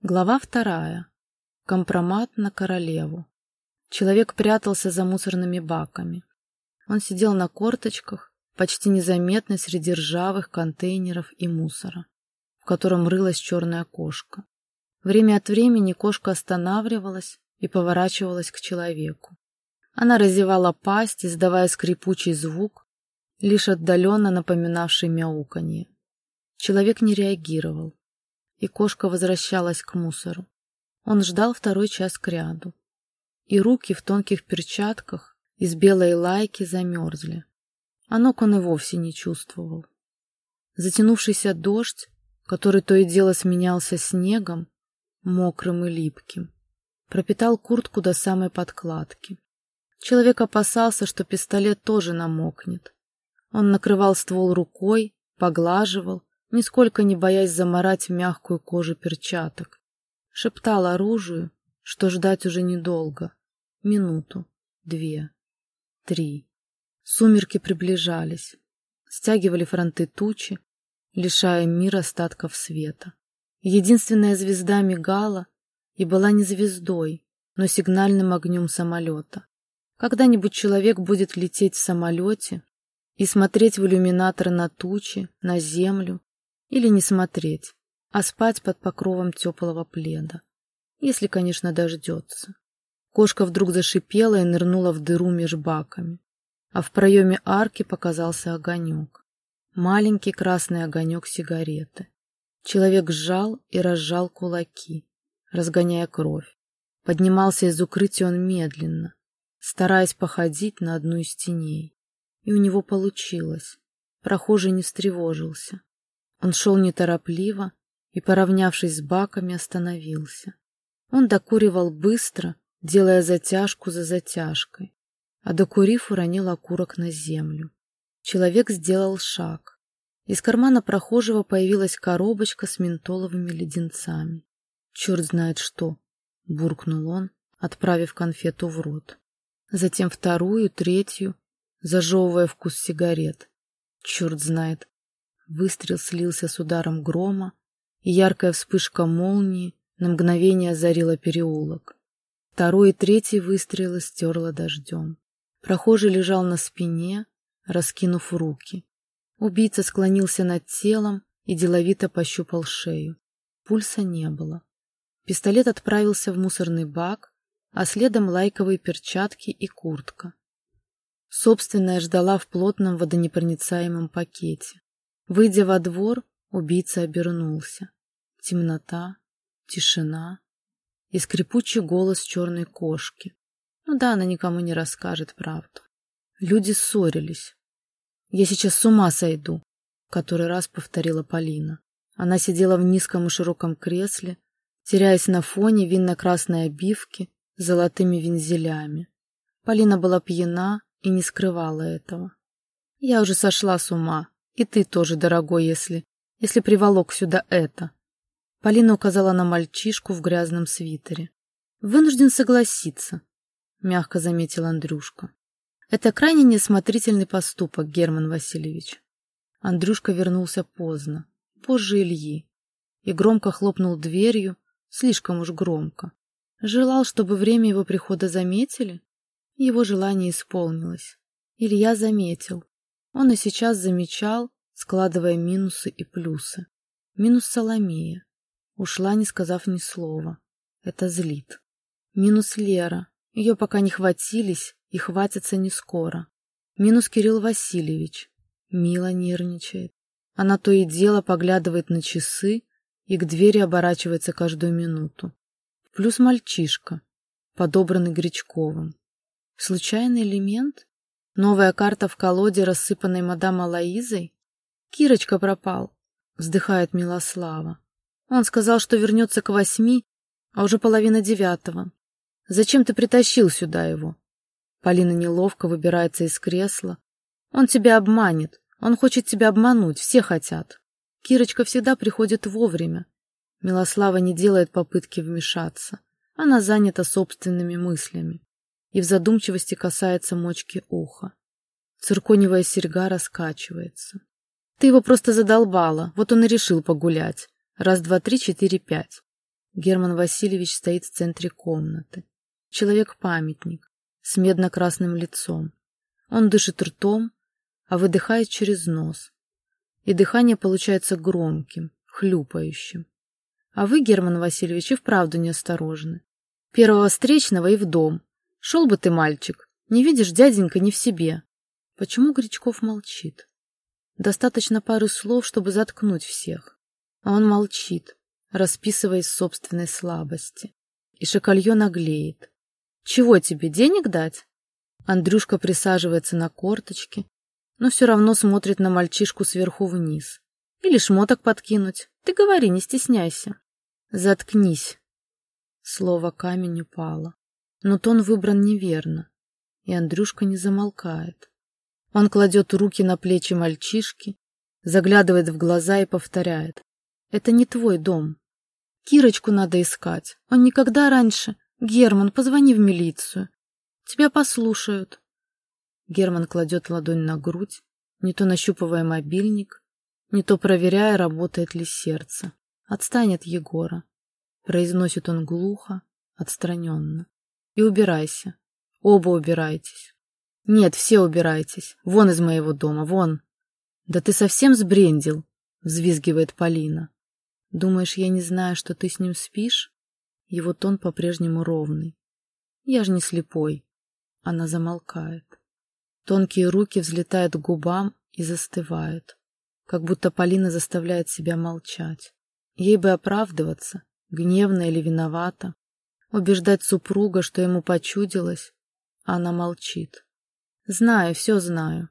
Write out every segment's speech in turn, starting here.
Глава вторая. Компромат на королеву. Человек прятался за мусорными баками. Он сидел на корточках, почти незаметный среди ржавых контейнеров и мусора, в котором рылась черная кошка. Время от времени кошка останавливалась и поворачивалась к человеку. Она разевала пасть, издавая скрипучий звук, лишь отдаленно напоминавший мяуканье. Человек не реагировал и кошка возвращалась к мусору. Он ждал второй час кряду. И руки в тонких перчатках из белой лайки замерзли. А ног он и вовсе не чувствовал. Затянувшийся дождь, который то и дело сменялся снегом, мокрым и липким, пропитал куртку до самой подкладки. Человек опасался, что пистолет тоже намокнет. Он накрывал ствол рукой, поглаживал, нисколько не боясь заморать мягкую кожу перчаток. Шептал оружию, что ждать уже недолго. Минуту, две, три. Сумерки приближались, стягивали фронты тучи, лишая мир остатков света. Единственная звезда мигала и была не звездой, но сигнальным огнем самолета. Когда-нибудь человек будет лететь в самолете и смотреть в иллюминатор на тучи, на землю, или не смотреть, а спать под покровом теплого пледа. Если, конечно, дождется. Кошка вдруг зашипела и нырнула в дыру меж баками. А в проеме арки показался огонек. Маленький красный огонек сигареты. Человек сжал и разжал кулаки, разгоняя кровь. Поднимался из укрытия он медленно, стараясь походить на одну из теней. И у него получилось. Прохожий не встревожился. Он шел неторопливо и, поравнявшись с баками, остановился. Он докуривал быстро, делая затяжку за затяжкой, а докурив, уронил окурок на землю. Человек сделал шаг. Из кармана прохожего появилась коробочка с ментоловыми леденцами. «Черт знает что!» — буркнул он, отправив конфету в рот. Затем вторую, третью, зажевывая вкус сигарет. Черт знает, Выстрел слился с ударом грома, и яркая вспышка молнии на мгновение озарила переулок. Второй и третий выстрелы стерла дождем. Прохожий лежал на спине, раскинув руки. Убийца склонился над телом и деловито пощупал шею. Пульса не было. Пистолет отправился в мусорный бак, а следом лайковые перчатки и куртка. Собственная ждала в плотном водонепроницаемом пакете. Выйдя во двор, убийца обернулся. Темнота, тишина и скрипучий голос черной кошки. Ну да, она никому не расскажет правду. Люди ссорились. «Я сейчас с ума сойду», — который раз повторила Полина. Она сидела в низком и широком кресле, теряясь на фоне винно-красной обивки с золотыми вензелями. Полина была пьяна и не скрывала этого. «Я уже сошла с ума», и ты тоже, дорогой, если... если приволок сюда это. Полина указала на мальчишку в грязном свитере. Вынужден согласиться, мягко заметил Андрюшка. Это крайне несмотрительный поступок, Герман Васильевич. Андрюшка вернулся поздно, позже Ильи, и громко хлопнул дверью, слишком уж громко. Желал, чтобы время его прихода заметили? Его желание исполнилось. Илья заметил, он и сейчас замечал, складывая минусы и плюсы. Минус Соломея. Ушла, не сказав ни слова. Это злит. Минус Лера. Ее пока не хватились и хватятся не скоро. Минус Кирилл Васильевич. Мила нервничает. Она то и дело поглядывает на часы и к двери оборачивается каждую минуту. Плюс мальчишка, подобранный Гречковым. Случайный элемент? Новая карта в колоде, рассыпанной мадам Алаизой? Кирочка пропал, вздыхает Милослава. Он сказал, что вернется к восьми, а уже половина девятого. Зачем ты притащил сюда его? Полина неловко выбирается из кресла. Он тебя обманет. Он хочет тебя обмануть. Все хотят. Кирочка всегда приходит вовремя. Милослава не делает попытки вмешаться. Она занята собственными мыслями и в задумчивости касается мочки уха. Цирконевая серьга раскачивается. Ты его просто задолбала, вот он и решил погулять. Раз, два, три, четыре, пять. Герман Васильевич стоит в центре комнаты. Человек-памятник, с медно-красным лицом. Он дышит ртом, а выдыхает через нос. И дыхание получается громким, хлюпающим. А вы, Герман Васильевич, и вправду неосторожны. Первого встречного и в дом. Шел бы ты, мальчик. Не видишь, дяденька не в себе. Почему Гречков молчит? Достаточно пары слов, чтобы заткнуть всех. А он молчит, расписываясь собственной слабости. И шоколье наглеет. Чего тебе, денег дать? Андрюшка присаживается на корточки, но все равно смотрит на мальчишку сверху вниз. Или шмоток подкинуть. Ты говори, не стесняйся. Заткнись. Слово камень упало. Но тон выбран неверно, и Андрюшка не замолкает. Он кладет руки на плечи мальчишки, заглядывает в глаза и повторяет. «Это не твой дом. Кирочку надо искать. Он никогда раньше... Герман, позвони в милицию. Тебя послушают». Герман кладет ладонь на грудь, не то нащупывая мобильник, не то проверяя, работает ли сердце. Отстань от Егора. Произносит он глухо, отстраненно. И убирайся. Оба убирайтесь. Нет, все убирайтесь. Вон из моего дома, вон. Да ты совсем сбрендил, взвизгивает Полина. Думаешь, я не знаю, что ты с ним спишь? Его тон по-прежнему ровный. Я же не слепой. Она замолкает. Тонкие руки взлетают к губам и застывают, как будто Полина заставляет себя молчать. Ей бы оправдываться, гневно или виновата, убеждать супруга, что ему почудилось, она молчит. «Знаю, все знаю».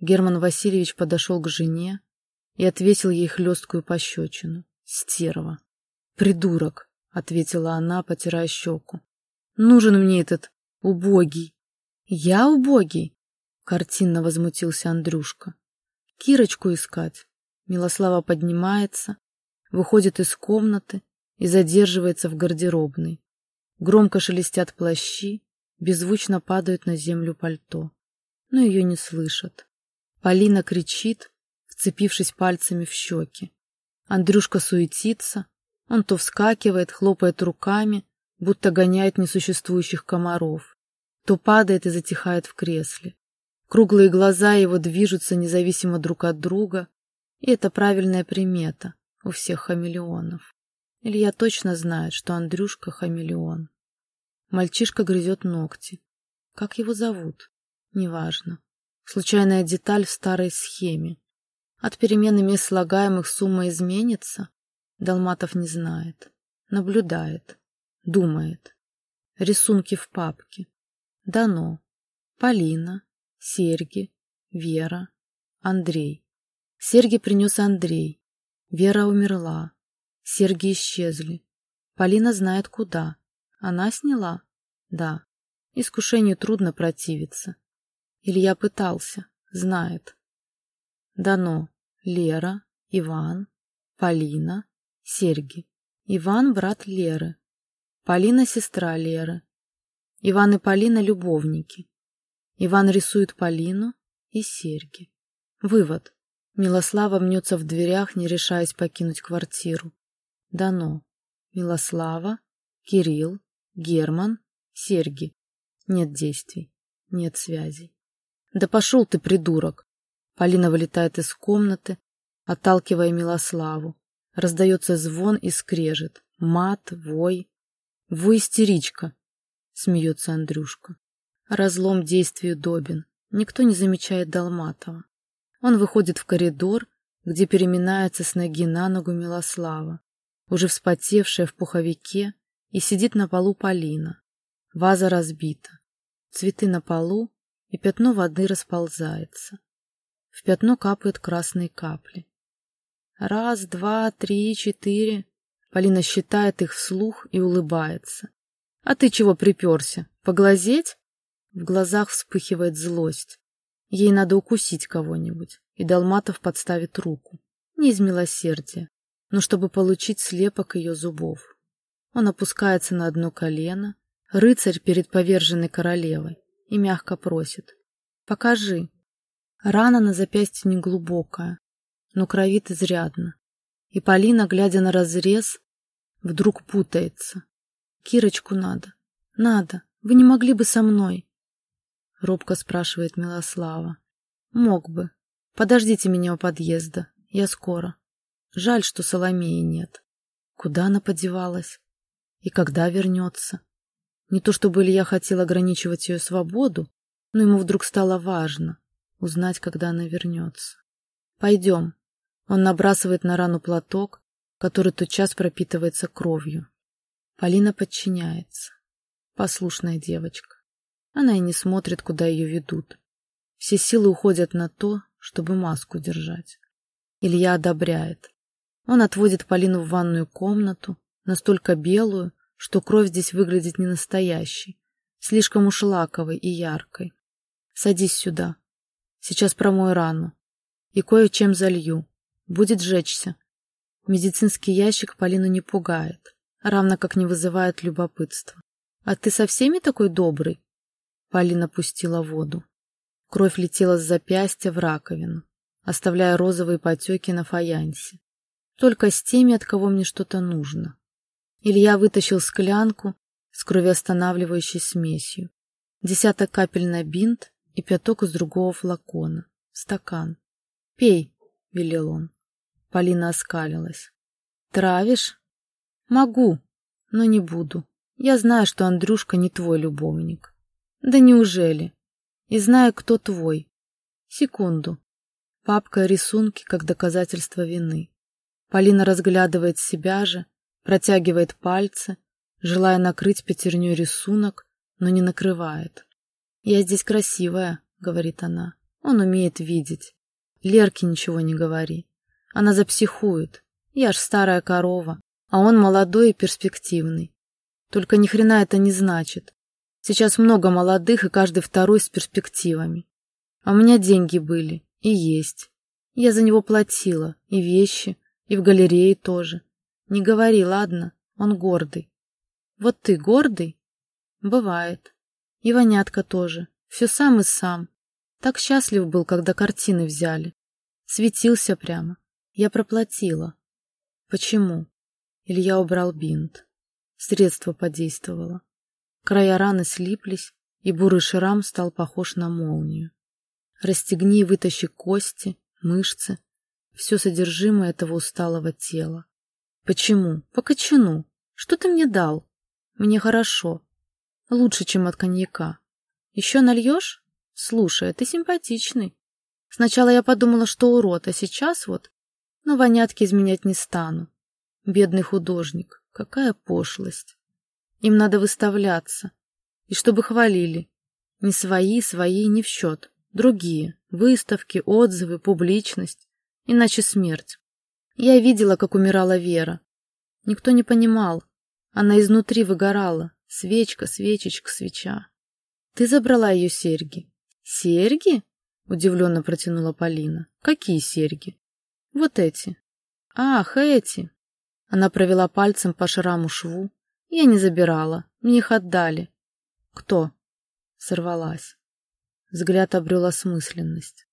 Герман Васильевич подошел к жене и отвесил ей хлесткую пощечину. «Стерва!» «Придурок!» — ответила она, потирая щеку. «Нужен мне этот убогий!» «Я убогий?» Картинно возмутился Андрюшка. Кирочку искать. Милослава поднимается, выходит из комнаты и задерживается в гардеробной. Громко шелестят плащи, беззвучно падают на землю пальто. Но ее не слышат. Полина кричит, вцепившись пальцами в щеки. Андрюшка суетится, он то вскакивает, хлопает руками, будто гоняет несуществующих комаров, то падает и затихает в кресле. Круглые глаза его движутся независимо друг от друга, и это правильная примета у всех хамелеонов. Илья точно знает, что Андрюшка хамелеон. Мальчишка грызет ногти. Как его зовут? Неважно. Случайная деталь в старой схеме. От перемены мест слагаемых сумма изменится? Долматов не знает. Наблюдает. Думает. Рисунки в папке. Дано. Полина. Серги, Вера, Андрей. Серги принес Андрей. Вера умерла. Серги исчезли. Полина знает куда. Она сняла? Да. Искушению трудно противиться. Илья пытался. Знает. Дано. Лера, Иван, Полина, Серги. Иван — брат Леры. Полина — сестра Леры. Иван и Полина — любовники. Иван рисует Полину и серьги. Вывод. Милослава мнется в дверях, не решаясь покинуть квартиру. Дано. Милослава, Кирилл, Герман, серьги. Нет действий. Нет связей. Да пошел ты, придурок! Полина вылетает из комнаты, отталкивая Милославу. Раздается звон и скрежет. Мат, вой. Вой истеричка, смеется Андрюшка. Разлом действию Добин. Никто не замечает Долматова. Он выходит в коридор, где переминается с ноги на ногу Милослава, уже вспотевшая в пуховике, и сидит на полу Полина. Ваза разбита. Цветы на полу, и пятно воды расползается. В пятно капают красные капли. Раз, два, три, четыре. Полина считает их вслух и улыбается. А ты чего приперся? Поглазеть? В глазах вспыхивает злость. Ей надо укусить кого-нибудь, и Долматов подставит руку. Не из милосердия, но чтобы получить слепок ее зубов. Он опускается на одно колено, рыцарь перед поверженной королевой, и мягко просит. «Покажи». Рана на запястье неглубокая, но кровит изрядно. И Полина, глядя на разрез, Вдруг путается. Кирочку надо. Надо. Вы не могли бы со мной? Робко спрашивает Милослава. Мог бы. Подождите меня у подъезда. Я скоро. Жаль, что Соломеи нет. Куда она подевалась? И когда вернется? Не то чтобы Илья хотел ограничивать ее свободу, но ему вдруг стало важно узнать, когда она вернется. «Пойдем». Он набрасывает на рану платок, который тотчас пропитывается кровью. Полина подчиняется. Послушная девочка. Она и не смотрит, куда ее ведут. Все силы уходят на то, чтобы маску держать. Илья одобряет. Он отводит Полину в ванную комнату, настолько белую, что кровь здесь выглядит не настоящей, слишком уж лаковой и яркой. Садись сюда. Сейчас промою рану. И кое-чем залью. Будет жечься. Медицинский ящик Полину не пугает, равно как не вызывает любопытства. «А ты со всеми такой добрый?» Полина пустила воду. Кровь летела с запястья в раковину, оставляя розовые потеки на фаянсе. Только с теми, от кого мне что-то нужно. Илья вытащил склянку с кровеостанавливающей смесью, десяток капель на бинт и пяток из другого флакона. Стакан. «Пей», — велел он. Полина оскалилась. «Травишь?» «Могу, но не буду. Я знаю, что Андрюшка не твой любовник». «Да неужели? И знаю, кто твой. Секунду. Папка рисунки как доказательство вины. Полина разглядывает себя же, протягивает пальцы, желая накрыть пятерню рисунок, но не накрывает. «Я здесь красивая», — говорит она. Он умеет видеть. Лерке ничего не говори. Она запсихует. Я ж старая корова, а он молодой и перспективный. Только ни хрена это не значит. Сейчас много молодых, и каждый второй с перспективами. А у меня деньги были, и есть. Я за него платила, и вещи, и в галерее тоже. Не говори, ладно? Он гордый. Вот ты гордый? Бывает. И Вонятка тоже. Все сам и сам. Так счастлив был, когда картины взяли. Светился прямо. Я проплатила. Почему? Илья убрал бинт. Средство подействовало. Края раны слиплись, и бурый шрам стал похож на молнию. Расстегни и вытащи кости, мышцы, все содержимое этого усталого тела. Почему? По кочану. Что ты мне дал? Мне хорошо. Лучше, чем от коньяка. Еще нальешь? Слушай, ты симпатичный. Сначала я подумала, что урод, а сейчас вот... Но вонятки изменять не стану. Бедный художник. Какая пошлость. Им надо выставляться. И чтобы хвалили. Не свои, свои, не в счет. Другие. Выставки, отзывы, публичность. Иначе смерть. Я видела, как умирала Вера. Никто не понимал. Она изнутри выгорала. Свечка, свечечка, свеча. Ты забрала ее серьги. Серьги? Удивленно протянула Полина. Какие серьги? Вот эти. Ах, эти. Она провела пальцем по шраму шву. Я не забирала. Мне их отдали. Кто? Сорвалась. Взгляд обрел осмысленность.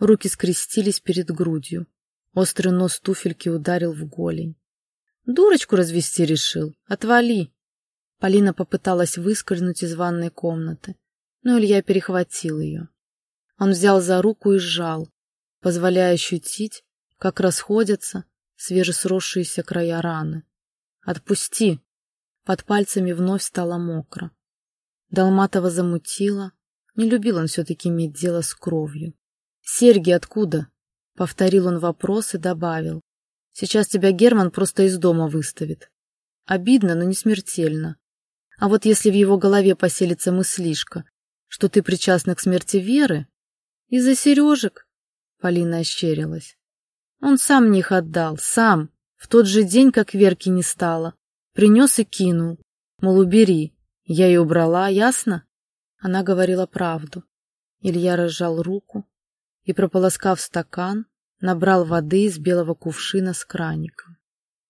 Руки скрестились перед грудью. Острый нос туфельки ударил в голень. Дурочку развести решил. Отвали. Полина попыталась выскользнуть из ванной комнаты, но Илья перехватил ее. Он взял за руку и сжал, позволяя ощутить, как расходятся свежесросшиеся края раны. «Отпусти!» Под пальцами вновь стало мокро. Долматова замутила. Не любил он все-таки иметь дело с кровью. «Серьги откуда?» — повторил он вопрос и добавил. «Сейчас тебя Герман просто из дома выставит. Обидно, но не смертельно. А вот если в его голове поселится мыслишка, что ты причастна к смерти Веры, из-за сережек...» Полина ощерилась. Он сам мне их отдал, сам, в тот же день, как Верки не стало. Принес и кинул. Мол, убери. Я ее убрала, ясно? Она говорила правду. Илья разжал руку и, прополоскав стакан, набрал воды из белого кувшина с краником.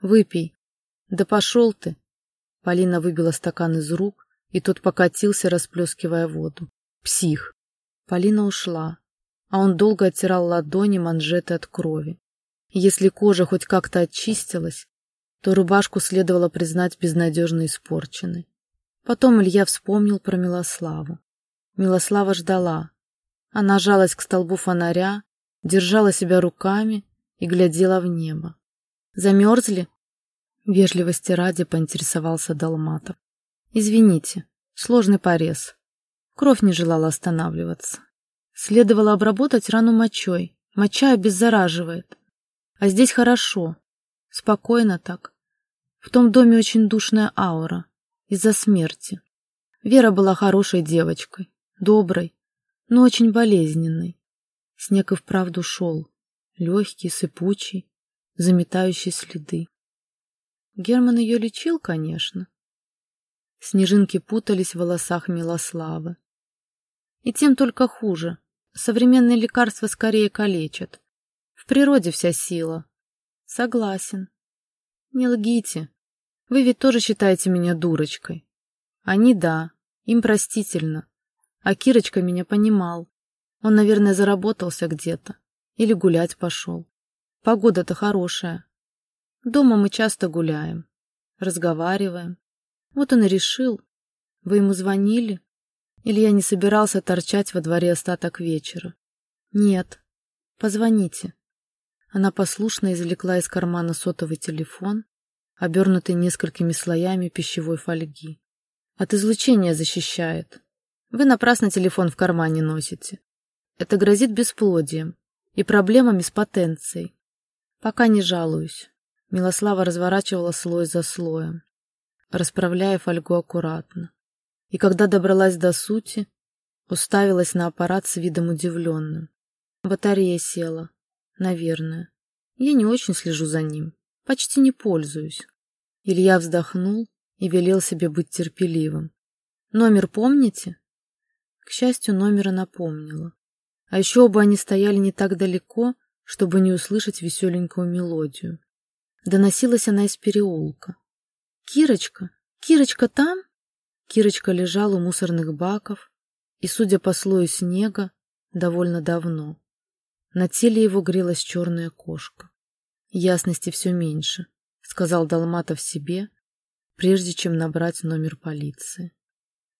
«Выпей». «Да пошел ты!» Полина выбила стакан из рук, и тот покатился, расплескивая воду. «Псих!» Полина ушла, а он долго оттирал ладони манжеты от крови. Если кожа хоть как-то очистилась, то рубашку следовало признать безнадежно испорченной. Потом Илья вспомнил про Милославу. Милослава ждала. Она жалась к столбу фонаря, держала себя руками и глядела в небо. «Замерзли?» Вежливости ради поинтересовался Долматов. «Извините, сложный порез. Кровь не желала останавливаться. Следовало обработать рану мочой. Моча обеззараживает. А здесь хорошо. Спокойно так. В том доме очень душная аура. Из-за смерти. Вера была хорошей девочкой. Доброй, но очень болезненной. Снег и вправду шел. Легкий, сыпучий, заметающий следы. Герман ее лечил, конечно. Снежинки путались в волосах Милославы. И тем только хуже. Современные лекарства скорее калечат. В природе вся сила. Согласен. Не лгите. Вы ведь тоже считаете меня дурочкой. Они да, им простительно. А Кирочка меня понимал. Он, наверное, заработался где-то. Или гулять пошел. Погода-то хорошая. Дома мы часто гуляем. Разговариваем. Вот он и решил. Вы ему звонили? Илья не собирался торчать во дворе остаток вечера. Нет. Позвоните. Она послушно извлекла из кармана сотовый телефон, обернутый несколькими слоями пищевой фольги. От излучения защищает. Вы напрасно телефон в кармане носите. Это грозит бесплодием и проблемами с потенцией. Пока не жалуюсь. Милослава разворачивала слой за слоем, расправляя фольгу аккуратно и когда добралась до сути, уставилась на аппарат с видом удивленным. Батарея села. Наверное. Я не очень слежу за ним. Почти не пользуюсь. Илья вздохнул и велел себе быть терпеливым. «Номер помните?» К счастью, номера напомнила. А еще оба они стояли не так далеко, чтобы не услышать веселенькую мелодию. Доносилась она из переулка. «Кирочка? Кирочка там?» Кирочка лежал у мусорных баков и, судя по слою снега, довольно давно. На теле его грелась черная кошка. Ясности все меньше, сказал Долматов себе, прежде чем набрать номер полиции.